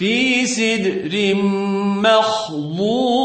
في سدر مخضود